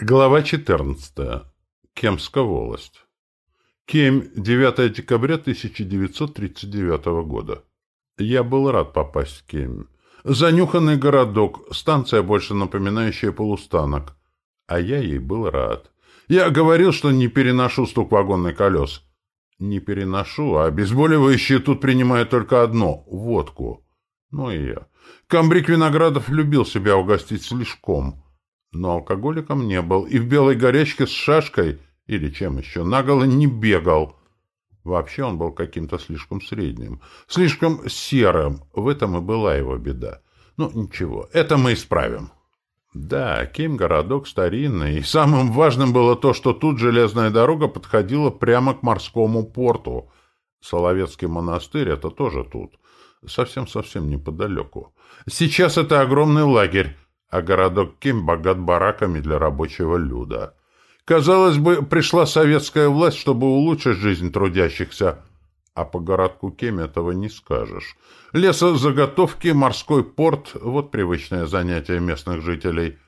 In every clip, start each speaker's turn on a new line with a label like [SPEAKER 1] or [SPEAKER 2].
[SPEAKER 1] Глава 14. Кемская волость. Кем, 9 декабря 1939 года. Я был рад попасть в Кем. Занюханный городок, станция, больше напоминающая полустанок. А я ей был рад. Я говорил, что не переношу стук вагонных колес. Не переношу, а обезболивающие тут принимают только одно — водку. Ну и я. Камбрик Виноградов любил себя угостить слишком — но алкоголиком не был, и в белой горячке с шашкой, или чем еще, наголо не бегал. Вообще он был каким-то слишком средним, слишком серым. В этом и была его беда. Ну, ничего, это мы исправим. Да, Ким городок старинный, и самым важным было то, что тут железная дорога подходила прямо к морскому порту. Соловецкий монастырь — это тоже тут, совсем-совсем неподалеку. Сейчас это огромный лагерь, а городок Ким богат бараками для рабочего люда. Казалось бы, пришла советская власть, чтобы улучшить жизнь трудящихся, а по городку Кем этого не скажешь. Лесозаготовки, морской порт — вот привычное занятие местных жителей.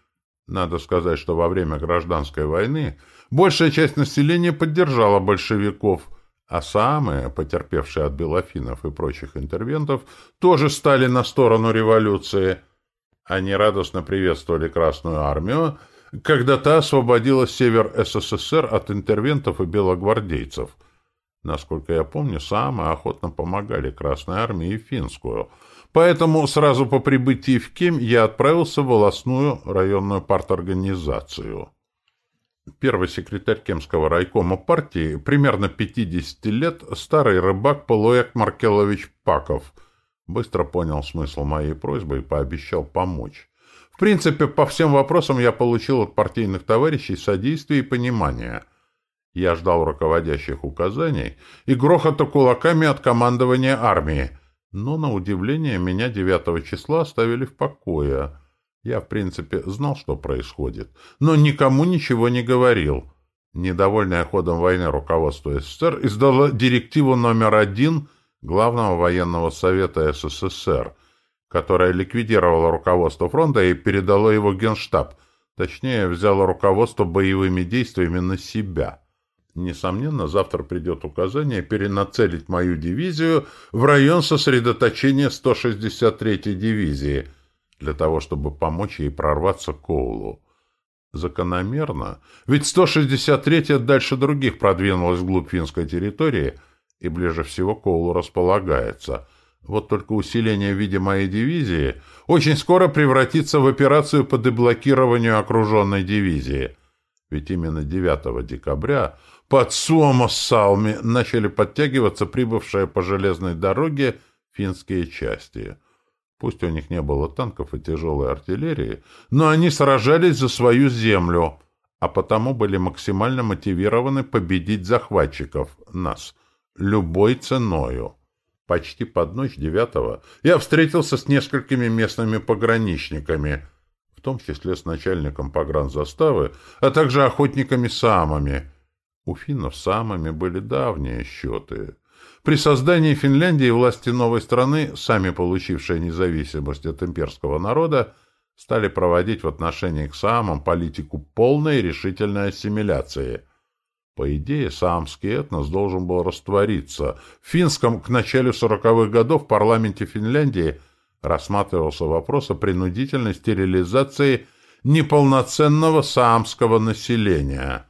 [SPEAKER 1] Надо сказать, что во время гражданской войны большая часть населения поддержала большевиков, а самые, потерпевшие от белофинов и прочих интервентов, тоже стали на сторону революции — они радостно приветствовали Красную Армию, когда та освободила север СССР от интервентов и белогвардейцев. Насколько я помню, самые охотно помогали Красной Армии и Финскую. Поэтому сразу по прибытии в Кем я отправился в волосную районную парторганизацию. Первый секретарь Кемского райкома партии, примерно 50 лет, старый рыбак Полуэк Маркелович Паков – Быстро понял смысл моей просьбы и пообещал помочь. В принципе, по всем вопросам я получил от партийных товарищей содействие и понимание. Я ждал руководящих указаний и грохота кулаками от командования армии. Но, на удивление, меня 9 числа оставили в покое. Я, в принципе, знал, что происходит, но никому ничего не говорил. Недовольное ходом войны руководство СССР издало директиву номер один Главного военного совета СССР, которое ликвидировало руководство фронта и передало его Генштаб, точнее, взяло руководство боевыми действиями на себя. Несомненно, завтра придет указание перенацелить мою дивизию в район сосредоточения 163-й дивизии, для того, чтобы помочь ей прорваться к Коулу. Закономерно, ведь 163-я дальше других продвинулась вглубь финской территории – и ближе всего к Коулу располагается. Вот только усиление в виде моей дивизии очень скоро превратится в операцию по деблокированию окруженной дивизии. Ведь именно 9 декабря под Суомоссалми начали подтягиваться прибывшие по железной дороге финские части. Пусть у них не было танков и тяжелой артиллерии, но они сражались за свою землю, а потому были максимально мотивированы победить захватчиков, нас – любой ценою. Почти под ночь девятого я встретился с несколькими местными пограничниками, в том числе с начальником погранзаставы, а также охотниками-самами. У финнов самыми были давние счеты. При создании Финляндии власти новой страны, сами получившие независимость от имперского народа, стали проводить в отношении к самым политику полной и решительной ассимиляции – по идее, саамский этнос должен был раствориться. В финском к началу сороковых годов в парламенте Финляндии рассматривался вопрос о принудительной стерилизации неполноценного саамского населения.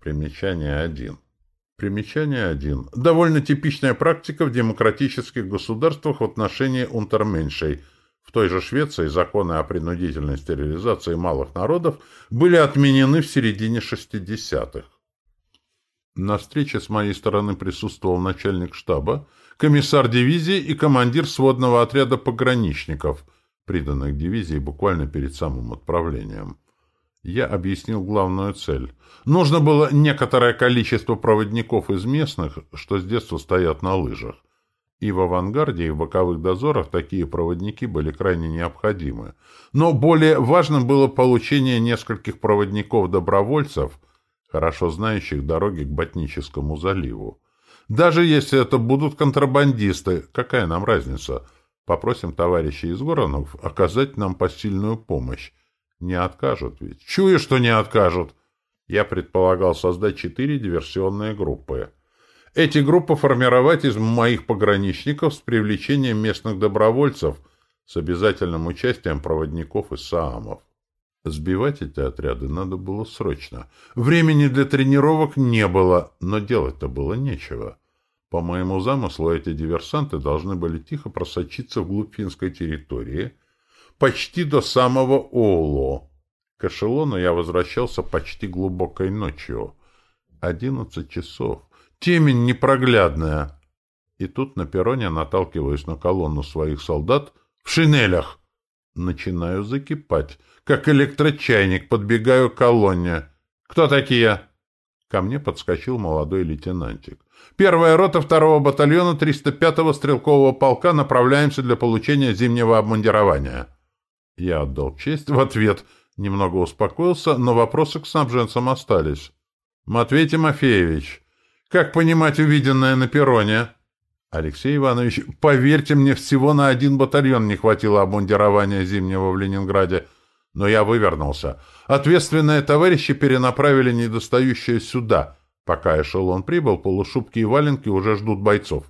[SPEAKER 1] Примечание 1. Примечание 1. Довольно типичная практика в демократических государствах в отношении унтерменшей. В той же Швеции законы о принудительной стерилизации малых народов были отменены в середине 60-х. На встрече с моей стороны присутствовал начальник штаба, комиссар дивизии и командир сводного отряда пограничников, приданных дивизии буквально перед самым отправлением. Я объяснил главную цель. Нужно было некоторое количество проводников из местных, что с детства стоят на лыжах. И в авангарде, и в боковых дозорах такие проводники были крайне необходимы. Но более важным было получение нескольких проводников-добровольцев – хорошо знающих дороги к Ботническому заливу. Даже если это будут контрабандисты, какая нам разница? Попросим товарищей из Воронов оказать нам посильную помощь. Не откажут ведь. Чую, что не откажут. Я предполагал создать четыре диверсионные группы. Эти группы формировать из моих пограничников с привлечением местных добровольцев с обязательным участием проводников и саамов. Сбивать эти отряды надо было срочно. Времени для тренировок не было, но делать-то было нечего. По моему замыслу, эти диверсанты должны были тихо просочиться вглубь финской территории, почти до самого Оуло. К эшелону я возвращался почти глубокой ночью. Одиннадцать часов. Темень непроглядная. И тут на перроне наталкиваюсь на колонну своих солдат в шинелях. Начинаю закипать. Как электрочайник подбегаю к колонне. «Кто такие?» Ко мне подскочил молодой лейтенантик. «Первая рота второго батальона 305-го стрелкового полка направляемся для получения зимнего обмундирования». Я отдал честь в ответ, немного успокоился, но вопросы к снабженцам остались. «Матвей Тимофеевич, как понимать увиденное на перроне?» Алексей Иванович, поверьте мне, всего на один батальон не хватило обмундирования зимнего в Ленинграде, но я вывернулся. Ответственные товарищи перенаправили недостающее сюда. Пока эшелон прибыл, полушубки и валенки уже ждут бойцов.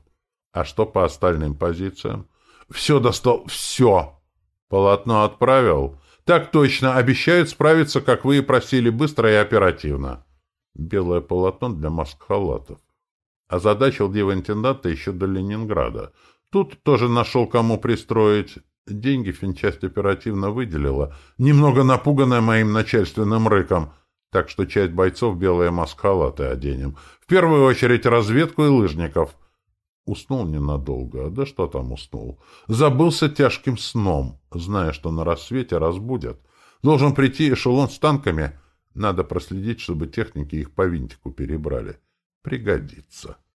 [SPEAKER 1] А что по остальным позициям? Все достал, все. Полотно отправил. Так точно, обещают справиться, как вы и просили, быстро и оперативно. Белое полотно для маск-халатов. Озадачил дива-интенданта еще до Ленинграда. Тут тоже нашел, кому пристроить. Деньги финчасть оперативно выделила, немного напуганная моим начальственным рыком, так что часть бойцов белые маскалаты оденем. В первую очередь разведку и лыжников. Уснул ненадолго, да что там уснул. Забылся тяжким сном, зная, что на рассвете разбудят. Должен прийти эшелон с танками. Надо проследить, чтобы техники их по винтику перебрали. Пригодится.